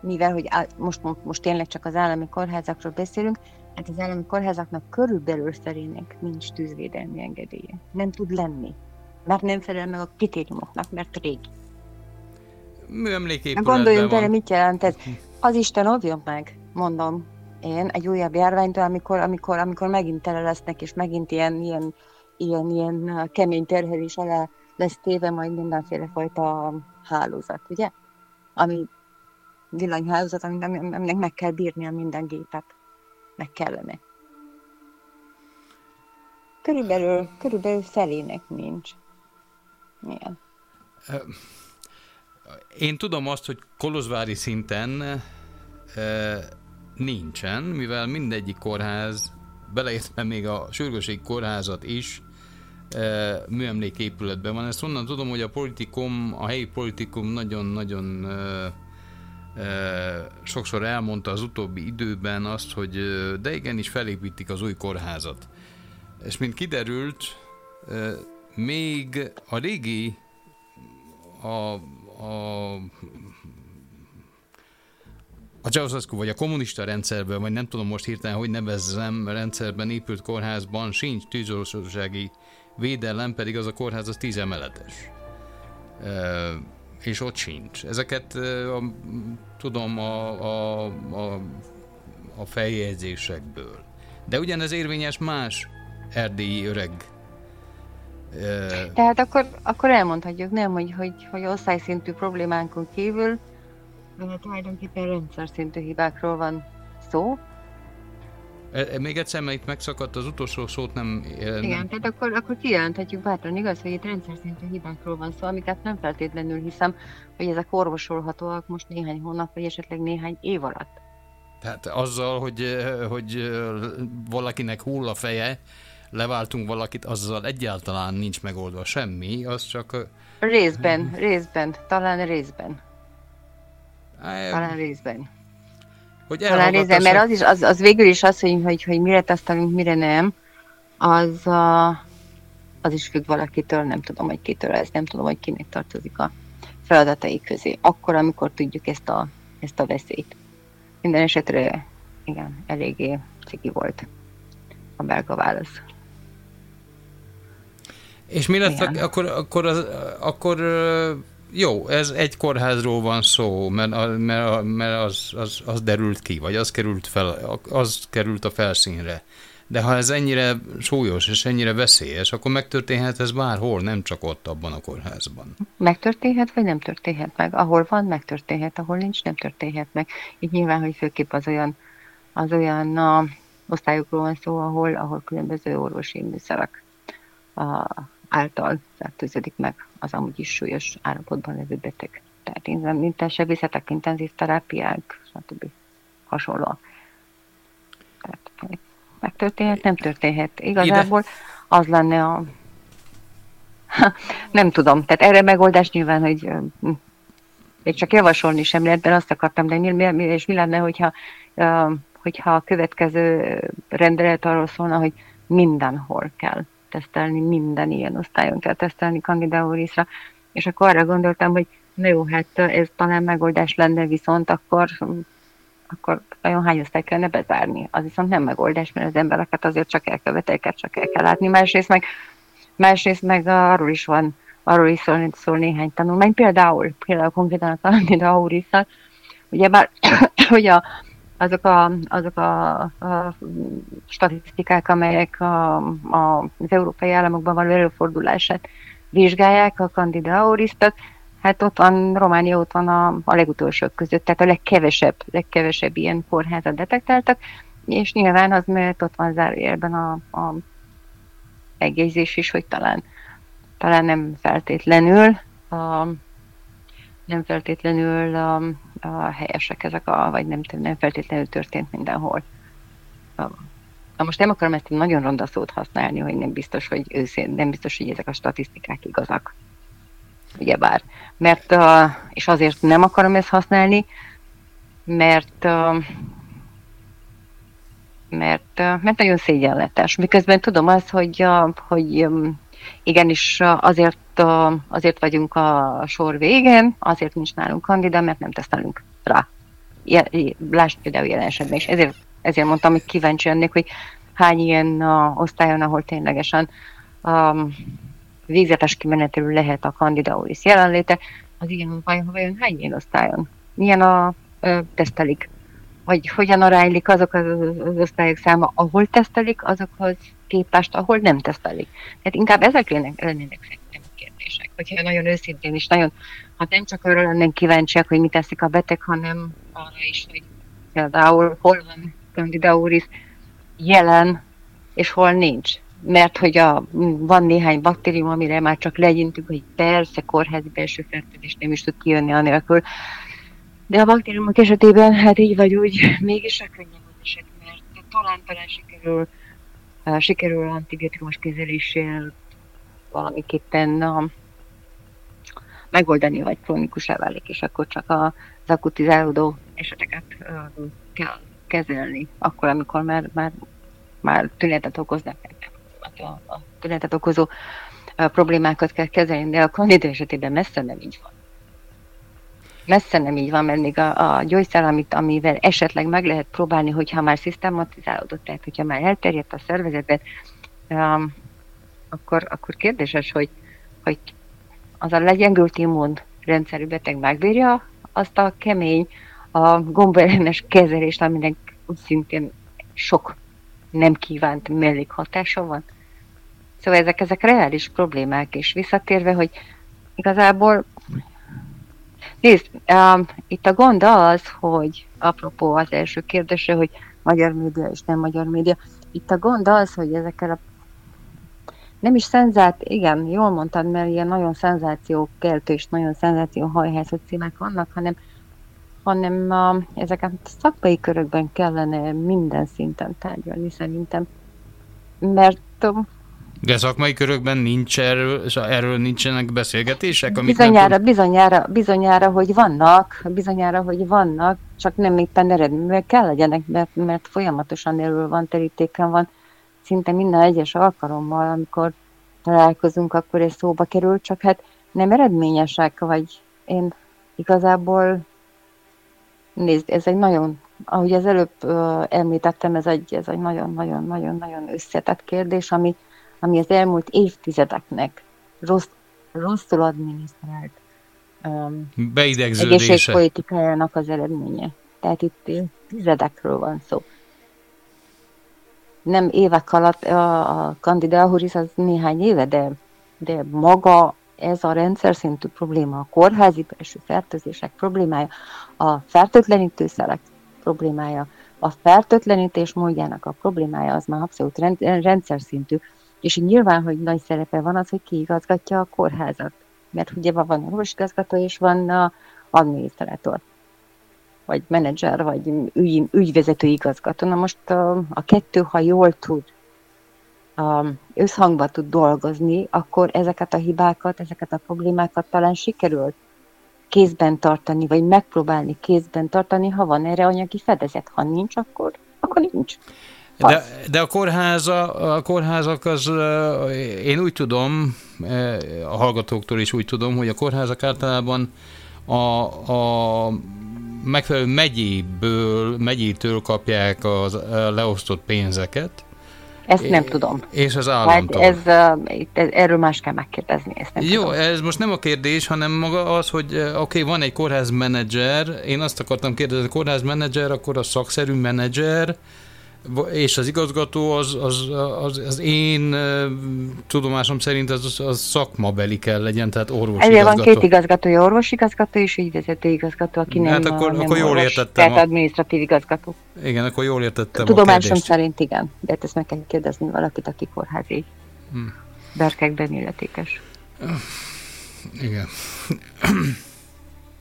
mivel, hogy á, most, most tényleg csak az állami kórházakról beszélünk, Hát az állami kórházaknak körülbelül felének nincs tűzvédelmi engedélye. Nem tud lenni. Mert nem felel meg a kritériumoknak, mert régi. Műemléképületben Gondoljunk bele, mit jelent ez. Az Isten óvjon meg, mondom én, egy újabb járványtól, amikor, amikor, amikor megint tele lesznek, és megint ilyen, ilyen, ilyen, ilyen kemény terhelés alá lesz téve majd mindenféle fajta hálózat, ugye? Ami villanyhálózat, aminek meg kell bírnia minden gépet meg kellene. Körülbelül, körülbelül felének nincs. Milyen? Én tudom azt, hogy Kolozsvári szinten nincsen, mivel mindegyik kórház, beleértve még a sürgőségi kórházat is, műemléképületben van. Ezt onnan tudom, hogy a politikum, a helyi politikum nagyon-nagyon sokszor elmondta az utóbbi időben azt, hogy de igenis felépítik az új kórházat. És mint kiderült, még a régi a, a a Ceausescu vagy a kommunista rendszerben, vagy nem tudom most hirtelen, hogy nevezzem, rendszerben épült kórházban sincs tűzoltósági védelem, pedig az a kórház az tíz emeletes. E, és ott sincs. Ezeket a, tudom a, a, a, a feljegyzésekből. De ugyanez érvényes más erdélyi öreg tehát akkor, akkor elmondhatjuk, nem, hogy, hogy, hogy osztályszintű problémánkon kívül tulajdonképpen rendszer szintű hibákról van szó. E, e, még egyszer, mert itt megszakadt az utolsó szót nem... Igen, nem... tehát akkor, akkor kijelenthetjük bátran, igaz, hogy itt rendszer szintű hibákról van szó, amiket nem feltétlenül hiszem, hogy ezek orvosolhatóak most néhány hónap, vagy esetleg néhány év alatt. Tehát azzal, hogy, hogy valakinek hull a feje, leváltunk valakit, azzal egyáltalán nincs megoldva semmi, az csak... Részben, részben, talán részben. Talán részben. Hogy Talán mert az, is, az, az végül is az, hogy, hogy, hogy mire tesztelünk, mire nem, az, a, az is függ valakitől, nem tudom, hogy kitől ez, nem tudom, hogy kinek tartozik a feladatai közé. Akkor, amikor tudjuk ezt a, ezt a veszélyt. Minden esetre, igen, eléggé ciki volt a belga válasz. És mi lett, Igen. akkor, akkor, az, akkor jó, ez egy kórházról van szó, mert, mert, mert az, az, az derült ki, vagy az került, fel, az került a felszínre. De ha ez ennyire súlyos és ennyire veszélyes, akkor megtörténhet ez bárhol, nem csak ott abban a kórházban. Megtörténhet, vagy nem történhet meg. Ahol van, megtörténhet, ahol nincs, nem történhet meg. Itt nyilván, hogy főképp az olyan, az olyan na, osztályokról van szó, ahol, ahol különböző orvosi műszerek a, által fertőződik meg az amúgy is súlyos állapotban levő beteg. Tehát mint sebészetek, intenzív terápiák, stb. hasonló. Tehát megtörténhet, nem történhet. Igazából az lenne a... nem tudom, tehát erre megoldás nyilván, hogy még csak javasolni sem lehet, mert azt akartam, de mi, mi, és mi lenne, hogyha, hogyha a következő rendelet arról szólna, hogy mindenhol kell tesztelni, minden ilyen osztályon kell tesztelni Candida és akkor arra gondoltam, hogy na jó, hát ez talán megoldás lenne, viszont akkor, akkor nagyon hány osztály kellene bezárni. Az viszont nem megoldás, mert az embereket azért csak elköveteket csak el kell látni. Másrészt meg, másrészt meg arról is van, arról is szól, szól néhány tanulmány, például, például konkrétan a Candida ugye bár, hogy a azok, a, azok a, a statisztikák, amelyek a, a, az európai államokban való előfordulását vizsgálják, a Candida auristat, hát ott van, Románia ott van a, a legutolsók között, tehát a legkevesebb, legkevesebb ilyen kórházat detektáltak, és nyilván az, mert ott van zárójelben a, a megjegyzés is, hogy talán, talán nem feltétlenül a, nem feltétlenül a, a helyesek ezek a, vagy nem, nem feltétlenül történt mindenhol. Na most nem akarom ezt nagyon ronda szót használni, hogy nem biztos, hogy őszén, nem biztos, hogy ezek a statisztikák igazak. Ugyebár. Mert, és azért nem akarom ezt használni, mert mert, mert nagyon szégyenletes. Miközben tudom azt, hogy, hogy igenis azért, azért vagyunk a sor végén, azért nincs nálunk kandida, mert nem tesztelünk rá. Lásd például jelen esetben is. Ezért, ezért mondtam, hogy kíváncsi lennék, hogy hány ilyen osztályon, ahol ténylegesen um, végzetes kimenetelő lehet a kandida auris jelenléte, az ilyen vajon, vajon hány ilyen osztályon? Milyen a uh, tesztelik? Vagy hogyan aránylik azok az, az osztályok száma, ahol tesztelik, azokhoz képest, ahol nem tesztelik. Tehát inkább ezek lennének, lennének szerintem a kérdések. Hogyha nagyon őszintén is nagyon, ha nem csak arra lennénk kíváncsiak, hogy mit teszik a beteg, hanem arra is, hogy például hol van Candida auris jelen, és hol nincs. Mert hogy a, van néhány baktérium, amire már csak legyintünk, hogy persze kórházi belső fertőzés nem is tud kijönni anélkül. De a baktériumok esetében, hát így vagy úgy, mégis a könnyebb az eset, mert talán talán sikerül sikerül antibiotikumos kezeléssel valamiképpen megoldani, vagy krónikus válik, és akkor csak az akutizálódó eseteket kell kezelni, akkor, amikor már, már, már tünetet okoznak, a, a tünetet okozó a problémákat kell kezelni, de a kandida esetében messze nem így van. Messze nem így van, mert még a, a gyógyszer, amit, amivel esetleg meg lehet próbálni, hogyha már szisztematizálódott, tehát hogyha már elterjedt a szervezetben, um, akkor, akkor kérdéses, hogy, hogy az a legyengült immunrendszerű beteg megbírja azt a kemény, a gombaellenes kezelést, aminek szintén sok nem kívánt mellékhatása van. Szóval ezek, ezek reális problémák, és visszatérve, hogy igazából Nézd, um, itt a gond az, hogy apropó az első kérdésre, hogy magyar média és nem magyar média, itt a gond az, hogy ezekkel a nem is szenzát, igen, jól mondtad, mert ilyen nagyon szenzációkeltő és nagyon szenzációhajhászó címek vannak, hanem, hanem uh, ezeket szakmai körökben kellene minden szinten tárgyalni szerintem. Mert um, de szakmai körökben nincs erről, erről nincsenek beszélgetések? Amik bizonyára, nem... bizonyára, bizonyára, hogy vannak, bizonyára, hogy vannak, csak nem éppen eredmények kell legyenek, mert, mert folyamatosan erről van, terítéken van, szinte minden egyes alkalommal, amikor találkozunk, akkor ez szóba kerül, csak hát nem eredményesek, vagy én igazából nézd, ez egy nagyon, ahogy az előbb uh, említettem, ez egy, ez egy nagyon-nagyon-nagyon-nagyon összetett kérdés, ami, ami az elmúlt évtizedeknek rossz, rosszul adminisztrált um, egészségpolitikájának az eredménye. Tehát itt tizedekről van szó. Nem évek alatt a, a Candida auris az néhány éve, de, de maga ez a rendszer szintű probléma, a kórházi belső fertőzések problémája, a fertőtlenítőszerek problémája, a fertőtlenítés módjának a problémája az már abszolút rendszer szintű, és nyilván, hogy nagy szerepe van az, hogy ki igazgatja a kórházat. Mert ugye van orvosigazgató és van a adminisztrátor, vagy menedzser, vagy ügy, ügyvezető igazgató. Na most a, a kettő, ha jól tud összhangba tud dolgozni, akkor ezeket a hibákat, ezeket a problémákat talán sikerült kézben tartani, vagy megpróbálni kézben tartani, ha van erre anyagi fedezet. Ha nincs, akkor, akkor nincs. De, de a, kórháza, a kórházak az, én úgy tudom, a hallgatóktól is úgy tudom, hogy a kórházak általában a, a megfelelő megyéből, megyétől kapják az leosztott pénzeket, ezt nem tudom. És az államtól. Hát ez, ez, erről más kell megkérdezni. Ezt nem Jó, tudom. ez most nem a kérdés, hanem maga az, hogy oké, okay, van egy kórházmenedzser, én azt akartam kérdezni, a kórházmenedzser, akkor a szakszerű menedzser, és az igazgató az, az, az, az én tudomásom szerint az, az szakmabeli kell legyen, tehát orvos Ezért van két igazgatója, orvosigazgató és ügyvezető igazgató, aki nem, hát akkor, nem akkor jól orvos, értettem. Tehát a... adminisztratív igazgató. Igen, akkor jól értettem Tudomásom szerint igen, de hát ezt meg kell kérdezni valakit, aki kórházi hmm. berkekben illetékes. Igen.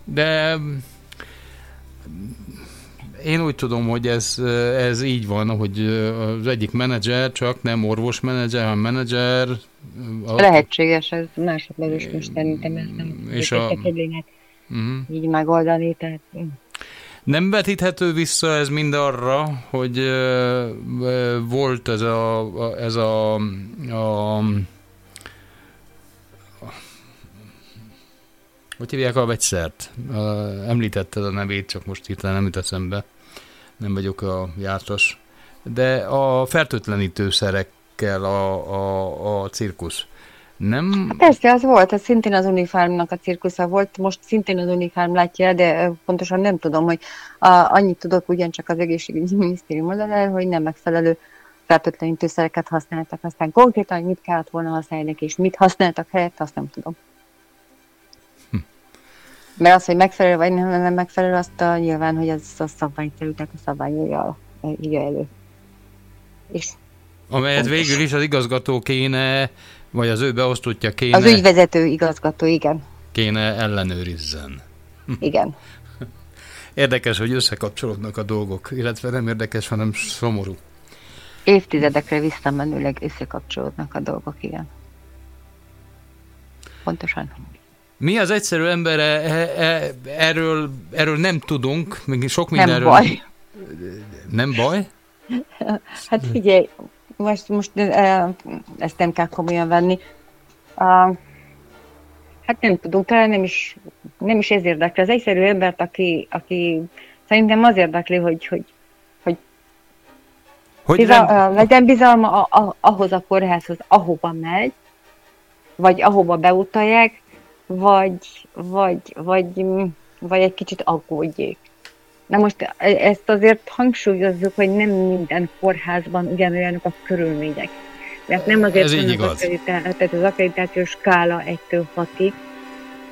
De én úgy tudom, hogy ez, ez így van, hogy az egyik menedzser csak nem orvos menedzser, hanem menedzser. A... Lehetséges, ez másodlagos most szerintem ez nem és a... uh-huh. így megoldani. Tehát... Nem vetíthető vissza ez mind arra, hogy uh, volt ez a, ez a, a Hogy hívják a vegyszert? Említetted a nevét, csak most hirtelen nem jut eszembe. Nem vagyok a jártas. De a fertőtlenítőszerekkel a, a, a cirkusz. Nem... Hát persze, az volt, ez szintén az Unifarmnak a cirkusza volt, most szintén az Unifarm látja, de pontosan nem tudom, hogy a, annyit tudok ugyancsak az egészségügyi minisztérium oldalára, hogy nem megfelelő fertőtlenítőszereket használtak, aztán konkrétan mit kellett volna használni, és mit használtak helyett, azt nem tudom. Mert az, hogy megfelelő vagy nem, nem megfelelő, azt a, nyilván, hogy ez a tehát a szabvány írja elő. És Amelyet fontos. végül is az igazgató kéne, vagy az ő beosztottja kéne... Az ügyvezető igazgató, igen. Kéne ellenőrizzen. Igen. Érdekes, hogy összekapcsolódnak a dolgok, illetve nem érdekes, hanem szomorú. Évtizedekre visszamenőleg összekapcsolódnak a dolgok, igen. Pontosan. Mi az egyszerű ember, e, e, erről, erről nem tudunk, még sok Nem mindenről. baj. Nem baj? Hát figyelj, most, most ezt nem kell komolyan venni. Hát nem tudunk, talán nem is, nem is ez érdekli. Az egyszerű embert, aki, aki szerintem az érdekli, hogy, hogy Hogy Bizal, uh, legyen bizalma a, a, ahhoz a kórházhoz, ahova megy, vagy ahova beutalják, vagy, vagy, vagy, vagy egy kicsit aggódjék. Na most e- ezt azért hangsúlyozzuk, hogy nem minden kórházban ugyanolyanok a körülmények. Mert nem azért Ez így van igaz. az, akkreditá- tehát az akkreditációs skála 1-től 6-ig,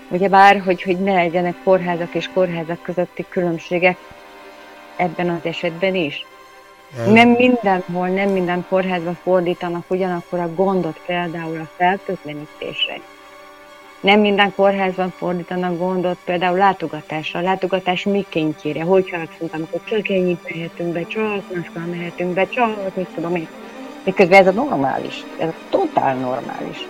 ugyebár, hogy, hogy ne legyenek kórházak és kórházak közötti különbségek ebben az esetben is. Nem mindenhol, nem minden kórházban fordítanak ugyanakkor a gondot például a fertőtlenítésre. Nem minden kórházban fordítanak gondot például látogatásra. Látogatás mikéntjére, hogy haragszunk, amikor csak ennyit mehetünk be, csak máskor mehetünk be, csak mit tudom én. Miközben ez a normális, ez a totál normális.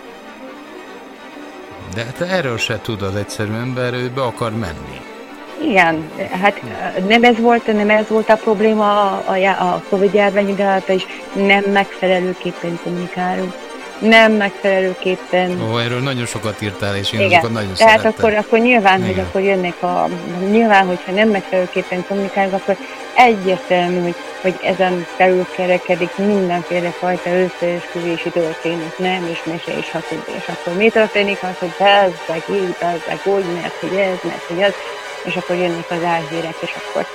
De hát erről se tud az egyszerű ember, ő be akar menni. Igen, hát nem ez volt, nem ez volt a probléma a, a, a Covid járvány is, nem megfelelőképpen kommunikálunk, nem megfelelőképpen Ó, erről nagyon sokat írtál, és én Igen, azokat nagyon Tehát szerettem. akkor, akkor nyilván, hogy Igen. akkor jönnek a... Nyilván, hogyha nem megfelelőképpen kommunikálunk, akkor egyértelmű, hogy, hogy ezen felül kerekedik mindenféle fajta összeesküvési történet, nem is mese és stb. És akkor mi történik az, hogy bezzeg, így, bezzeg, úgy, mert hogy ez, mert hogy ez, és akkor jönnek az álhírek, és akkor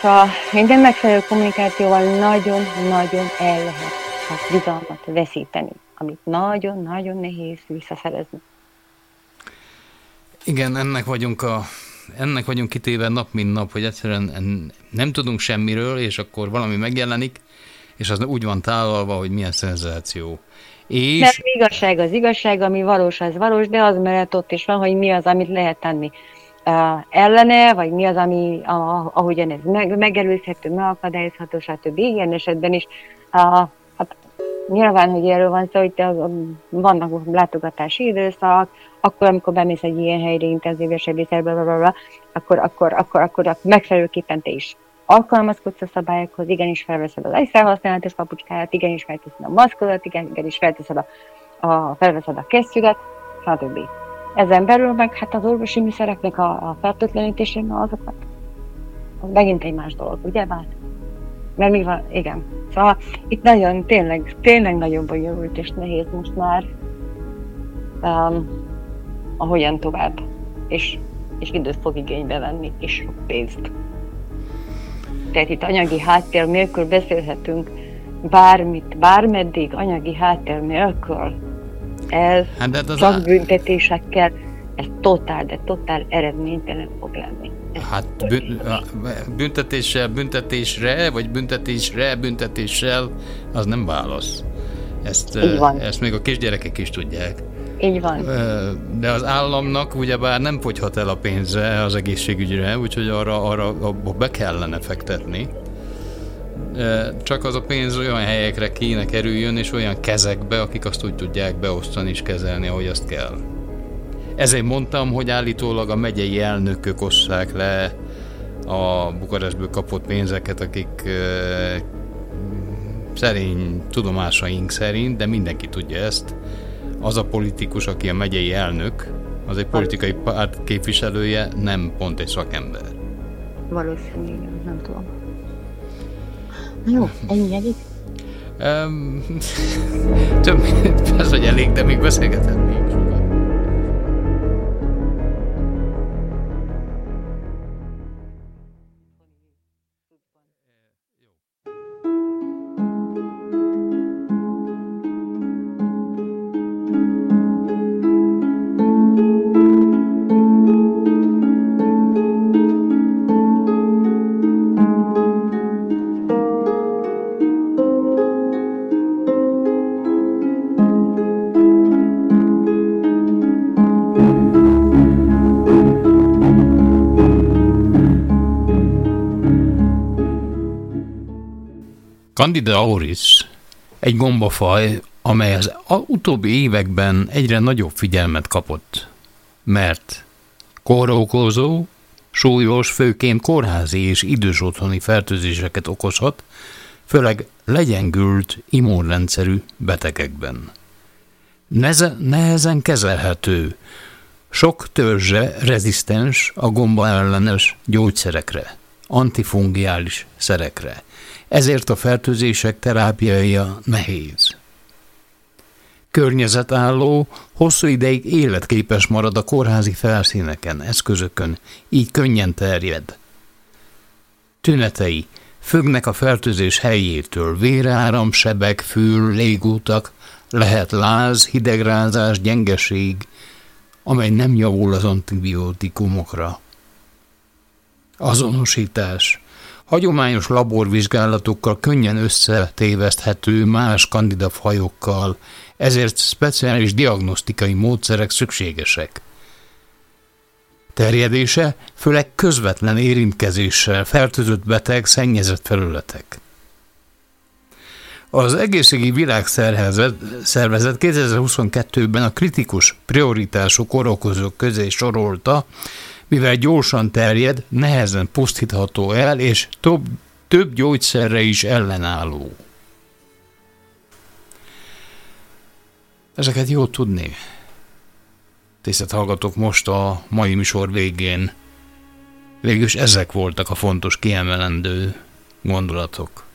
Szóval minden megfelelő kommunikációval nagyon-nagyon el lehet a bizalmat veszíteni, amit nagyon-nagyon nehéz visszaszerezni. Igen, ennek vagyunk a ennek vagyunk kitéve nap, mint nap, hogy egyszerűen en- nem tudunk semmiről, és akkor valami megjelenik, és az úgy van tálalva, hogy milyen szenzáció. És Nem igazság az igazság, ami valós, az valós, de az mellett ott is van, hogy mi az, amit lehet tenni uh, ellene, vagy mi az, ami, a, ahogyan ez meg, megelőzhető, megakadályozható, stb. Ilyen esetben is. Uh, nyilván, hogy erről van szó, hogy te, vannak látogatási időszak, akkor, amikor bemész egy ilyen helyre, intenzívesebb ételbe, bla, bla, akkor, akkor, akkor, akkor, megfelelőképpen te is alkalmazkodsz a szabályokhoz, igenis felveszed az egyszerhasználatos papucskáját, igenis felteszed a maszkodat, igen- igenis felteszed a, a, felveszed a kesztyűdet, stb. Ezen belül meg hát az orvosi műszereknek a, a fertőtlenítésén, azokat, az megint egy más dolog, ugye bár? Mert mi van, igen. Szóval itt nagyon, tényleg, tényleg nagyon bonyolult és nehéz most már um, ahogyan tovább. És, és időt fog igénybe venni, és sok pénzt. Tehát itt anyagi háttér nélkül beszélhetünk bármit, bármeddig anyagi háttér nélkül. Ez hát, hát az csak á- büntetésekkel, ez totál, de totál eredménytelen fog lenni. Hát büntetéssel, büntetésre, vagy büntetésre, büntetéssel, az nem válasz. Ezt, eh, ezt még a kisgyerekek is tudják. így van. Ö, De az államnak ugyebár nem fogyhat el a pénze az egészségügyre, úgyhogy arra, arra abba be kellene fektetni. Ö, Csak az a pénz olyan helyekre kéne kerüljön, és olyan kezekbe, akik azt úgy tudják beosztani és kezelni, ahogy azt kell. Ezért mondtam, hogy állítólag a megyei elnökök osszák le a Bukarestből kapott pénzeket, akik ö, szerény tudomásaink szerint, de mindenki tudja ezt, az a politikus, aki a megyei elnök, az egy politikai párt képviselője, nem pont egy szakember. Valószínű, igen, nem tudom. Jó, ennyi elég? Több, persze, hogy elég, de még beszélgethetnénk Candida auris egy gombafaj, amely az utóbbi években egyre nagyobb figyelmet kapott mert kórokozó, súlyos, főként kórházi és idős otthoni fertőzéseket okozhat, főleg legyengült immunrendszerű betegekben. Neze, nehezen kezelhető, sok törzse rezisztens a gomba ellenes gyógyszerekre, antifungiális szerekre. Ezért a fertőzések terápiája nehéz. Környezetálló, hosszú ideig életképes marad a kórházi felszíneken, eszközökön, így könnyen terjed. Tünetei függnek a fertőzés helyétől, véráram, sebek, fül, légútak, lehet láz, hidegrázás, gyengeség, amely nem javul az antibiotikumokra. Azonosítás. Hagyományos laborvizsgálatokkal könnyen összetéveszthető más kandidafajokkal, ezért speciális diagnosztikai módszerek szükségesek. Terjedése főleg közvetlen érintkezéssel, fertőzött beteg, szennyezett felületek. Az egészségi világszervezet 2022-ben a kritikus prioritású korokozók közé sorolta, mivel gyorsan terjed, nehezen pusztítható el, és több, több gyógyszerre is ellenálló. Ezeket jó tudni. Tisztelt hallgatók, most a mai műsor végén végülis ezek voltak a fontos kiemelendő gondolatok.